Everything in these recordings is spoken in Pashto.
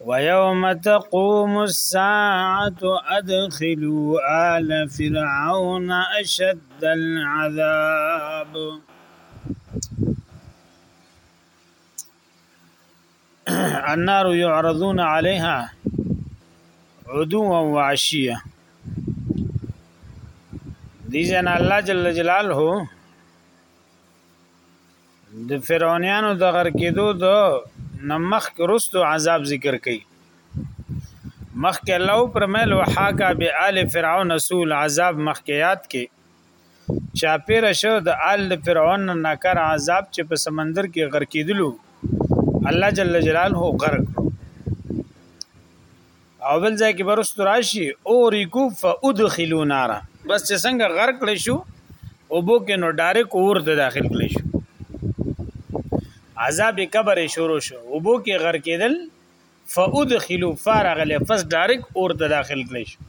ويوم تقوم الساعة أدخلوا آل فرعون أشد العذاب النار يعرضون عليها عدوا وعشيا دیزن الله جل جلاله د فرعونانو د غر کېدو د نمخ رستو عذاب ذکر کړي مخک الله پرمل وحاکا به آل فرعون رسول عذاب مخکيات کې چاپیر شو د آل فرعون نکر عذاب چې په سمندر کې غر کېدلو الله جل جلاله غرق او بل ځای کې برست راشي او ریکو فادخلوا نارا بس چې څنګه غرق کړی شو او بو کې نو ډایرک اور ته داخل کړی شو عذاب قبر شروع شو او بو کې غرق کېدل فادخلوا فارغله پس ډایرک اور ته داخل کړی شو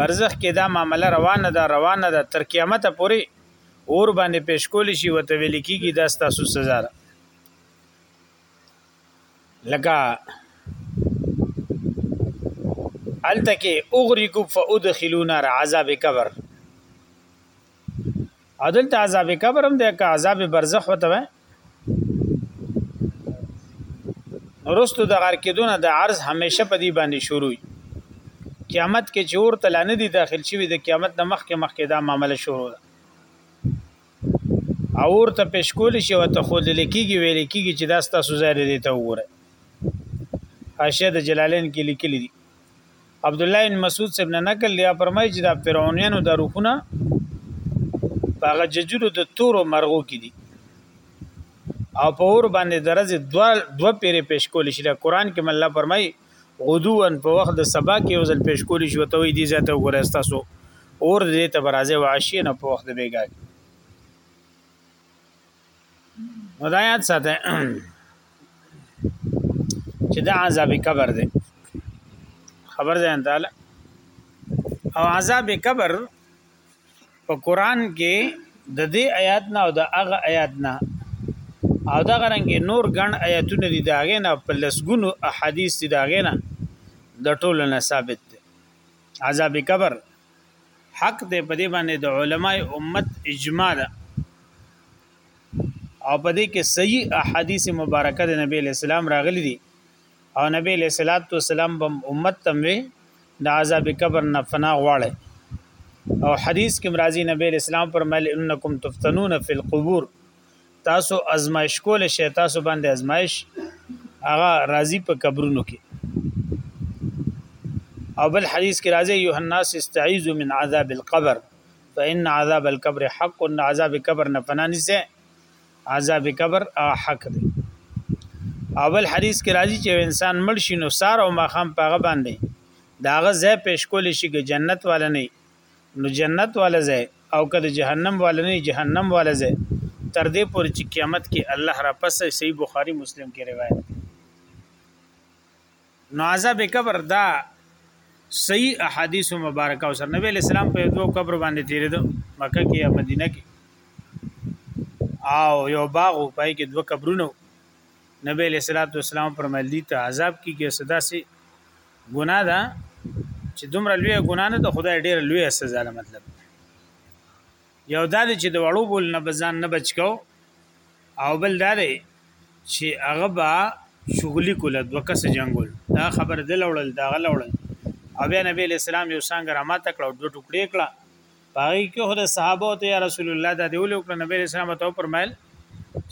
برزخ کې دا معامله روانه ده روانه ده تر قیامت پورې اور باندې پیش کول شي وته ویل کیږي دا ستاسو سزا ده لکه التکه اغریکو فادخلونا عذاب قبر عدل ته عذاب قبر هم ده که عذاب برزخ وته وای رستو د غار کېدونه د عرض همیشه په دې باندې شروع قیامت کې چې اور تلانه دي داخل شي د قیامت د مخ کې مخ کې دا معاملې شروع ده اور ته پیش کول شي او ته خود لیکيږي ویل کیږي چې دا ستاسو ځای دی ته وګوره حاشیه د جلالین کې لیکلي دي عبد الله بن مسعود صاحب نه نقل لیا فرمایي چې دا فرعونانو د روخونه هغه ججرو د تورو مرغو کې دي او په اور باندې درځي دوا دوا پیره پیش کول شي دا قران کې الله فرمایي غدوان په وخت د سبا کې وزل پیش کول شي ته وي دي ذاته وګورئ تاسو اور دې ته برازه واشي نه په وخت بیګا نو دا یاد ساته چې دا عذاب قبر دی خبر ده ان تعالی او عذاب قبر په قران کې د دې آیات نه او د هغه آیات نه او دا غرنګ نور ګڼ آیاتونه دي داغه نه په لسګونو احادیث دي داغه نه د ټولو نه ثابت دي عذاب قبر حق دی په دې باندې د علماء امت اجماع ده او په دې کې صحیح احادیث مبارکه د نبی اسلام راغلي دي او نبی له صلوات و سلام بم امت تم وی د عذاب قبر نه فنا غواړي او حدیث کې مرাজি نبی اسلام فرمایل انکم تفتنون فی القبور تاسو ازمایش کول شي تاسو باندې ازمایش هغه راضی په قبرونو کې او بل حدیث کې راځي یو الناس استعیذ من عذاب القبر فإن عذاب القبر حق ان عذاب قبر نه پناه نيسه عذاب قبر حق دی اول حدیث کې راځي چې انسان مړ شي نو سار او ماخام پاغه باندې داغه ځای پیش کول شي چې جنت والا نه نو جنت والا ځای او کله جهنم والا نه جهنم والا ځای تر دې پورې چې قیامت کې الله را پس صحیح بخاری مسلم کې روایت نو عذاب قبر دا صحیح احادیث مبارکه او سره نبی اسلام په دوه قبر باندې تیرېدو مکه کې یا مدینه کې او یو باغ پای کې دوه قبرونه نبی اسلام فرمایلی ته عذاب کیږي صدا سي ګناه ده چې دومره لوی ګناه نه د خدای ډیر لوی سزا ده مطلب یو دا چې د وړو بول نه بزان نه بچکاو او بل دا دی چې هغه با شغلی کوله دوه کس جنگول دا خبر دل وړل دا غل وړل او بیا نبی اسلام یو څنګه را ماته کړو دوه ټوکړې کړه پای کې خو د صحابه ته یا رسول الله دا دی ولې وکړه نبی اسلام ته فرمایل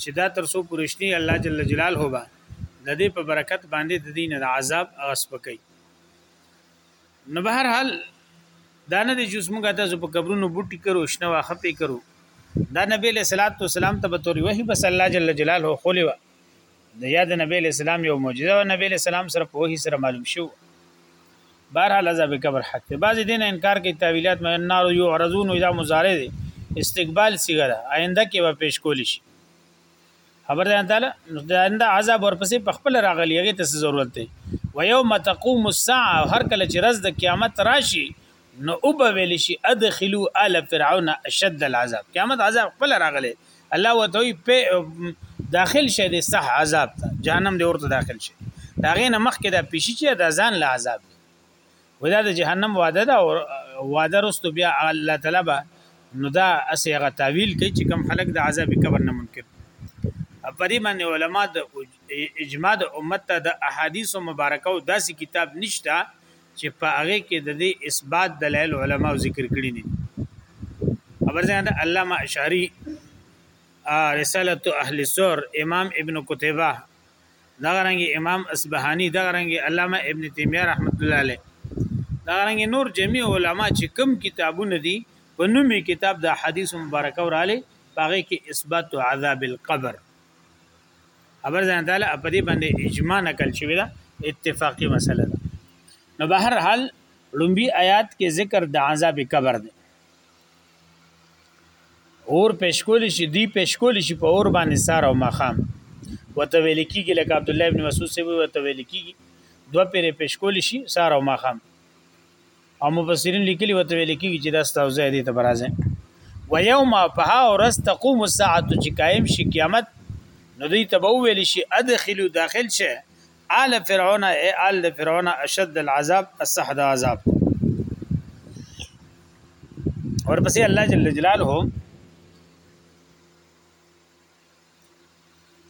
چې دا تر څو پرشنی الله جل جلاله هوبا د دې په برکت باندې د دین د عذاب اغس پکې نو بهر حال دا نه دي چې موږ تاسو په قبرونو بوټي کرو شنه واخه پی کرو دا نبی له صلوات و سلام ته به تور وحی بس الله جل جلاله خولې د یاد نبی له سلام یو معجزه او نبی له سلام سره په هی سره معلوم شو بهرحال عذاب قبر حق ته بعضی دین انکار کوي تعویلات مې النار یعرضون اذا مضارع دي استقبال صيغه ده آینده کې به پیش کول شي خبر ده تعالی نو د آینده عذاب ورپسې په خپل راغلی هغه ته ضرورت دی و یوم تقوم الساعه هر کله چې رز د قیامت راشي نو او به ویل شي ادخلوا آل فرعون اشد العذاب قیامت عذاب خپل راغلی الله وته په داخل شه د صح عذاب ته جهنم دی ورته داخل شه دا غینه مخ کې دا پیشي چې دا ځان له عذاب دی ودا د جهنم وعده دا او وعده رستو بیا الله تعالی به نو دا اسی هغه تعویل کوي چې کم خلک د عذاب قبر نه منکر په دې باندې علما د اجماع د امت ته د احادیث مبارکه او داسې کتاب نشته چې په هغه کې د دې اثبات دلایل علما ذکر کړی دي خبر ځان د علامه اشعری رساله اهل سور امام ابن قتیبه دا رنګ امام اصبهانی دا رنګ علامه ابن تیمیه رحمت الله علیه دا رنګ نور جميع علما چې کم کتابونه دي په نومي کتاب د حدیث مبارک اوراله باغې کې اثبات عذاب القبر خبر ځان تعالی په دې باندې اجماع نقل شوی دا اتفاقی مسله ده نو به هر حال لومبي آیات کې ذکر د عذاب قبر دی اور پېشکول شي دی پېشکول شي په اور باندې سار او مخام وته ویل کیږي لکه عبد الله ابن مسعود سی وته ویل کیږي دوه پیر پېشکول شي سار او مخام او مفسرین لیکلی وته ویل کیږي چې دا ستاسو ځای دی ته برازه و یوم په ورځ تقوم الساعه چې قائم شي قیامت نو دوی ته به ویل شي ادخلوا داخل شي آل فرعون اي آل فرعون اشد العذاب السحد عذاب ورپسې الله جل جلاله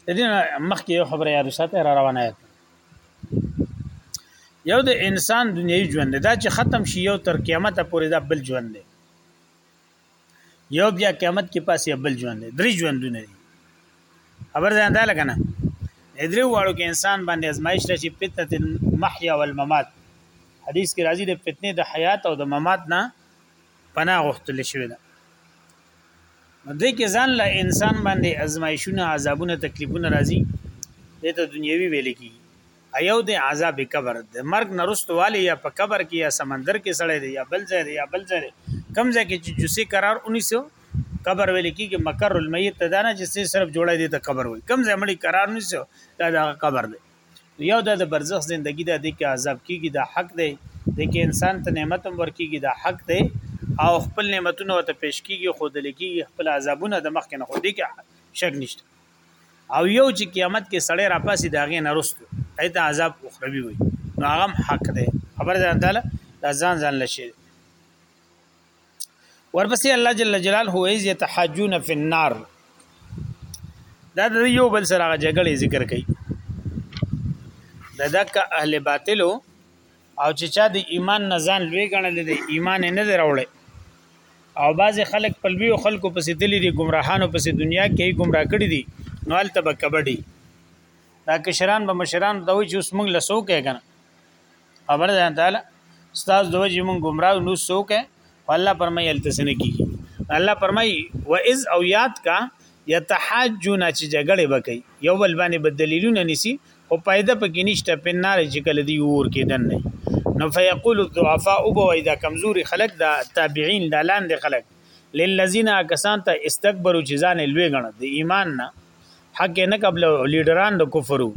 د دې مخکې یو خبره یاد وساته را روانه یاد یو د انسان دنیوي ژوند دا چې ختم شي یو تر قیامت پورې دا بل ژوند دی یو بیا قیامت کې پاسې بل ژوند دی درې ژوندونه دي خبر ځان دا لګنه درې واړو کې انسان باندې ازمایش راشي فتنه المحیا والممات حدیث کې راځي د فتنې د حیات او د ممات نه پناه غوښتل شوی ده دې کې ځان له انسان باندې ازمایښونه عذابونه تکلیفونه راځي دې ته دنیوي ویل کی ایو د عذاب قبر د مرګ نرست والی یا په قبر کې یا سمندر کې سړی دی یا بل ځای دی یا بل ځای کم ځای کې چې جوسي قرار 1900 قبر ویل کیږي مکر المیت ته دانه چې صرف جوړه دي ته قبر وي کم ځای مړي قرار 1900 دا د قبر دی یو د برزخ زندگی ده د کې عذاب کیږي دا حق دی د کې انسان ته نعمت هم ورکیږي دا حق دی او خپل نعمتونه ته پیش کیږي خود لکیږي خپل عذابونه د مخ کې نه خو دي کې شک نشته او یو چې قیامت کې سړی را پاسي دا غي نه رستو ایت عذاب اخروی وي نو هغه حق دی خبر ده تعالی دا ځان ځان لشي ورپسې الله جل جلاله وایي چې تحاجون فی النار دا د یو بل سره جګړې ذکر کوي د دک اهل باطلو او چې چا د ایمان نه ځان لوی ګڼل دي ایمان نه دی راوړی او بعض خلک په لوی خلکو پسې تللی دي ګمراهانو پسې دنیا کې ګمراه کړی دي نو هلته به کبډي دا کشران به مشران دوی چې اوس موږ لسو کې کنه خبر ده تعالی استاد دوه چې مونږ گمراه نو سوک الله فرمایي التسنه کیږي الله فرمایي و اذ او یاد کا یتحاجون چې جګړه وکي یو بل باندې بدلیلونه نسی او پایده پکې نشته په نار چې کله دی ور کې دن نه نو فیقول الضعفاء او بوي دا کمزوري خلک دا تابعین دا لاندې خلک للذین کسان ته استكبروا چې ځان لوی غنه د ایمان نه حق نه قبل لیډران د کفرو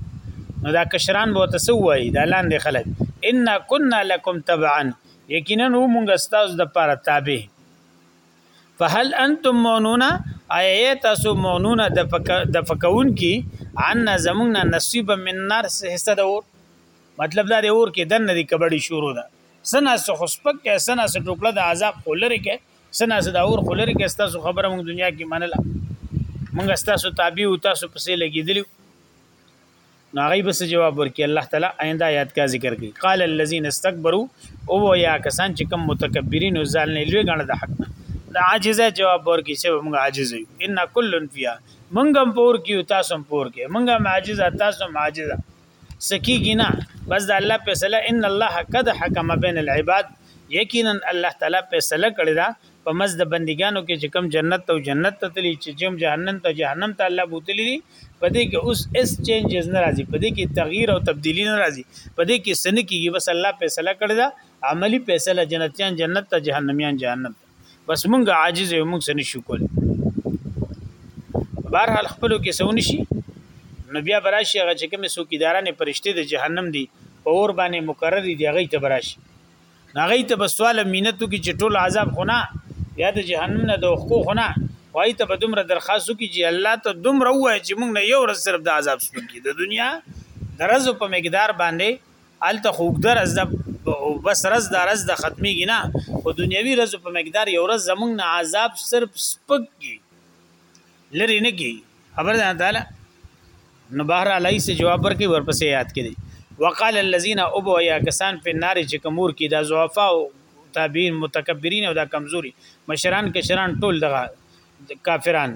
نو دا کشران به تاسو وای دا لاندې خلک ان كنا لكم تبعا یقینا موږ استاز د پاره تابع فهل انتم مونون اي تاسو مونون د فک د فکون کی عنا زمون نصیب من نار حصہ د اور مطلب دا د اور کې دن دی کبډي شروع ده سنا سو خسپک کې سنا سو ټوکړه د عذاب خولره کې سنا صدا اور خو لري کې ستاسو خبره موږ دنیا کې منله موږ ستاسو تابع او تاسو پسې لګیدلی نو هغه بس جواب ورکړي الله تعالی آینده آیات کا ذکر کوي قال الذين استكبروا او یا کسان چې کوم متکبرین او ځان نه لوی غنډه د حق نه دا عاجزه جواب ورکړي چې موږ عاجز یو ان کلن فیها موږ هم پور کیو تاسو هم پور کې موږ هم عاجز تاسو هم عاجز سکیږي نه بس د الله فیصله ان الله قد حکم بین العباد یقینا الله تعالی فیصله کړی دا په مز د بندګانو کې چې کم جنت او جنت ته تلی چې جم جهنم ته جهنم ته الله بوتلی دي په دې کې اوس اس چینجز نه راځي په دې کې تغییر او تبدیلی نه راځي په دې کې سن کېږي بس الله فیصله کړی دا عملی فیصله جنتیان جنت ته جهنميان جهنم ته بس مونږ عاجز یو مونږ څه نشو کول بهر حال خپلو کې سو نشي نو بیا براشي هغه چې کوم سو کیداران پرشته د جهنم دي په اور باندې مقرر دي هغه ته براشي هغه ته بس سوال مينتو کې چې ټول عذاب خونه یا د جهنم نه د خو خونه وای ته به دومره درخواست وکړي چې الله ته دومره وای چې موږ نه یو ورځ صرف د عذاب سپکی د دنیا درزو په مقدار باندې الته خو اوږده ورځ ده او بس ورځ ده ورځ ده ختمېږي نه خو دنیوي ورځو په مقدار یو ورځ زمونږ نه عذاب صرف سپک کي لري نه کي خبر ده تعالی نو بهر علی سه جواب ورکړي ورپسې یاد کړي وقال الذين ابوا يا کسان په نار چې کمور کې دا ضعفا او تابعین متکبرین او دا کمزوري مشران کشران ټول دغه کافران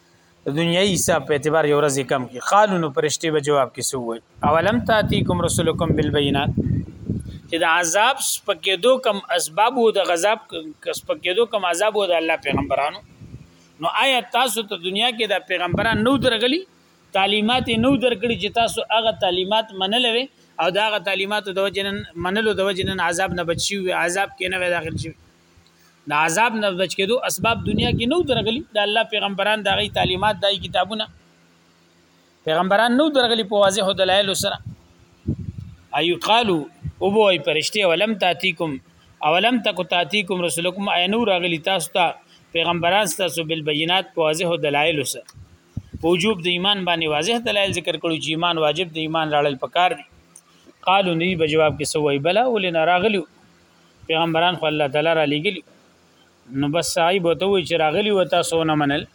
د دنیوي حساب په اعتبار یو ورځ کم کی قالو نو پرشته به جواب کې سو وي اولم تاتیکم رسولکم بالبينات چې د عذاب سپکېدو کم اسباب وو د غذاب سپکېدو کم عذاب وو د الله پیغمبرانو نو آیا تاسو ته تا دنیا کې د پیغمبران نو درغلي تعلیمات نو درکړي چې تاسو هغه تعلیمات منلوي او دا هغه تعلیمات د وجنن منلو د وجنن عذاب نه بچي وي عذاب کې نه وي داخل شي د عذاب نه بچ کېدو اسباب دنیا کې نو درغلي د الله پیغمبران د غي تعلیمات د کتابونه پیغمبران نو درغلي په واضح دلایل سره اي قالو او بو اي پرشتي ولم تاتيكم اولم تک تاتيكم رسولكم اي نور غلي تاسو ته پیغمبران تاسو بل بینات په واضح دلایل سره په وجوب د ایمان باندې واضح دلایل ذکر کړو چې ایمان واجب د ایمان راړل پکار دي قالو ني بجواب کې سوې بلا ولنا راغلو پیغمبران خو الله تعالی را لګلی نو بس سعی به ته وی چې راغلی و تاسو نه منل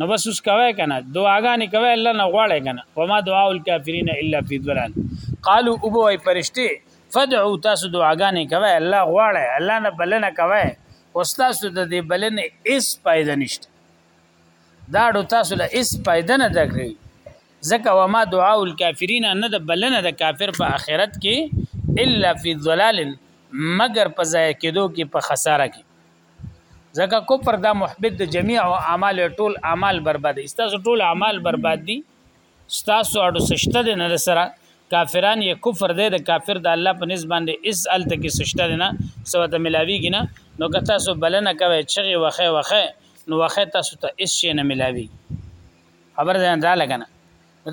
نو بس اوس کوي کنه دعاګانې کوي الله نه غواړي کنه وما دعاء الکافرین الا فی ضلال قالو او به پرشته فدعو تاسو دعاګانې کوي الله غواړي الله نه بلنه کوي او تاسو د دې بلنې اس فائدہ نشته دا ډو تاسو له اس فائدہ نه دکړي ځکه وما دعاء الکافرین نه د بلنه د کافر په آخرت کې الا فی الضلال مگر په ځای کېدو کې په خساره کې ځکه کفر دا محبط د جميع او اعمال ټول اعمال برباد دي تاسو ټول اعمال برباد دي تاسو اړو سشته دي نه سره کافران یې کفر دی د کافر د الله په نسبت باندې اس ال تک سشته نه سو ته ملاویږي نه نو که تاسو بلنه کوي چې وخه وخه نو وخه تاسو ته اس شي نه ملاوي خبر ځان دا لګنه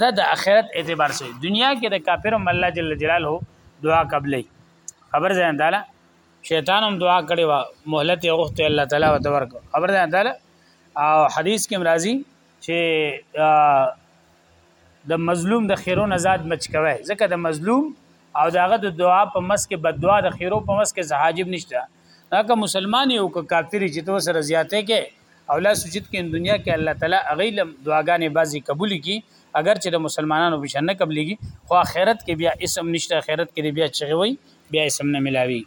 دا د اخرت اعتبار سي دنیا کې د کافر هم الله جل جلاله دعا قبلې خبر ځان دا شیطان هم دعا کړي وا مهلت یې غوښته الله تعالی وته ورک خبر ځان دا او حدیث کې مرাজি چې د مظلوم د خیرو نزاد مچ کوي ځکه د مظلوم او داغه د دعا په مس کې بد دعا د خیرو په مس کې زهاجب نشته هغه مسلمان یو که کافر چې تو سره زیاته کې او لا سجد کې دنیا کې الله تعالی هغه لم دعاګانې بازي قبول کی اگر چې د مسلمانانو په شان نه قبليږي خو آخرت کې بیا اسم نشته آخرت کې بیا چغوي بیا اسم نه ملاوي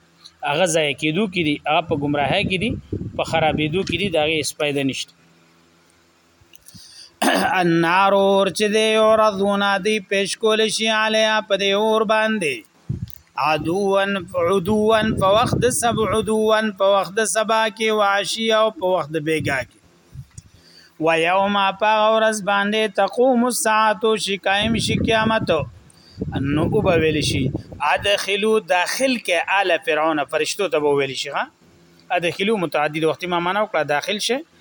هغه ځای کېدو کې دي هغه په گمراهۍ کې دي په خرابېدو کې دي دا غي اسپایده نشته النار اور چې دی اور ذونا دی پیش کول شي علی په دی اور باندې عدوان عدوان په وخت د سبا عدوان په وخت د سبا کې واشي او په وخت د بیګا کې و یوم په ورځ باندې تقوم الساعه شي قائم شي قیامت نو او به ویل شي ادخلوا داخل کې آل فرعون فرشتو ته به ویل شي ها ادخلوا متعدد وخت ما معنا وکړه داخل شي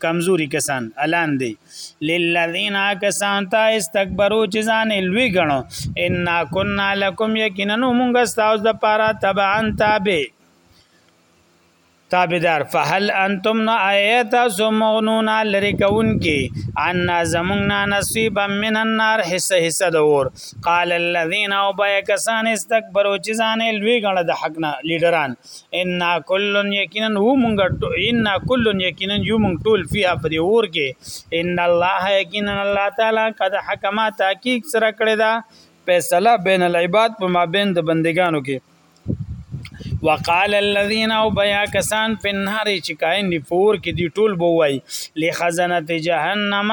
کمزوري کسان الان دی للذین کسان تا استکبرو چې ځان لوی غنو ان کنا لکم یقینا موږ تاسو د پاره تبعن تابع تابعدار فهل انتم نو آیت سمغنون لری کون کی ان زمنا نصیب من النار حصہ حصہ دور قال الذين او بیا کسان استکبرو چې ځان لوی غنه د حق نه لیډران ان کل یقینا هو مونږ ان کل یقینا یو مونږ ټول فیها پر اور کې ان الله یقینا الله تعالی قد حکم تحقیق سره کړی دا فیصله بین العباد په مابین د بندگانو کې وقال الذين او بیا کسان په نهاري چې کاین دی فور کې دی ټول بووي لخزنه جهنم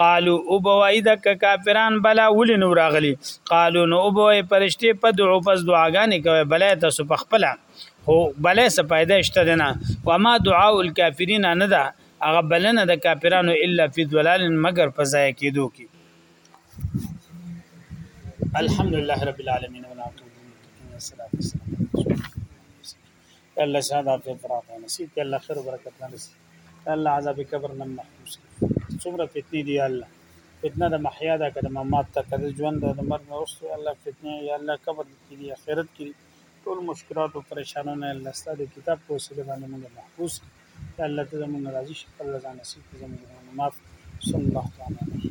قالو او بوای د کافران بلا ول نو راغلی قالو نو او بوای پرشته په دعو پس دعاګانې کوي بلا تاسو په خپل هو بلا څه پیدا شته نه و ما دعاء الکافرین نه ده هغه بلنه د کافرانو الا فی ضلال مگر په ځای کېدو کې الحمدلله رب العالمین والعاقبۃ للمتقین والصلاة والسلام اللہ سعد آپ اعتراف و نصیب کہ اللہ خیر و برکت نہ نصیب اللہ عذاب قبر نہ محفوظ کی سمرا فتنی دی اللہ فتنہ د محیا دا کده ممات تا کده ژوند د مرګ نه وروسته الله فتنه یا الله قبر کې دی آخرت کې ټول مشکلات او پریشانونه الله ستاسو کتاب په وسیله باندې موږ محفوظ کړي الله ته موږ راضي شي الله ځان نصیب کړي موږ معاف صلی الله تعالی علیه